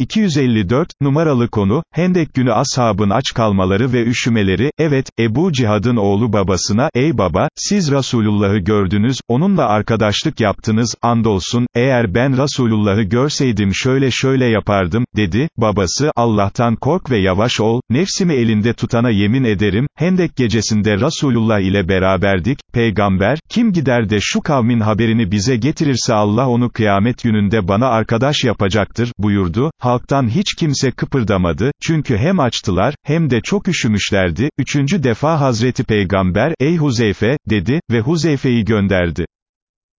254, numaralı konu, Hendek günü ashabın aç kalmaları ve üşümeleri, evet, Ebu Cihad'ın oğlu babasına, ey baba, siz Resulullah'ı gördünüz, onunla arkadaşlık yaptınız, andolsun, eğer ben Resulullah'ı görseydim şöyle şöyle yapardım, dedi, babası, Allah'tan kork ve yavaş ol, nefsimi elinde tutana yemin ederim, Hendek gecesinde Resulullah ile beraberdik, peygamber, kim gider de şu kavmin haberini bize getirirse Allah onu kıyamet gününde bana arkadaş yapacaktır, buyurdu, halktan hiç kimse kıpırdamadı, çünkü hem açtılar, hem de çok üşümüşlerdi, üçüncü defa Hazreti Peygamber, ey Huzeyfe, dedi, ve Huzeyfe'yi gönderdi.